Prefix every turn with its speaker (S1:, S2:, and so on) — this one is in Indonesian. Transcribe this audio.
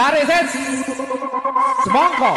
S1: Tarik set. Semongko.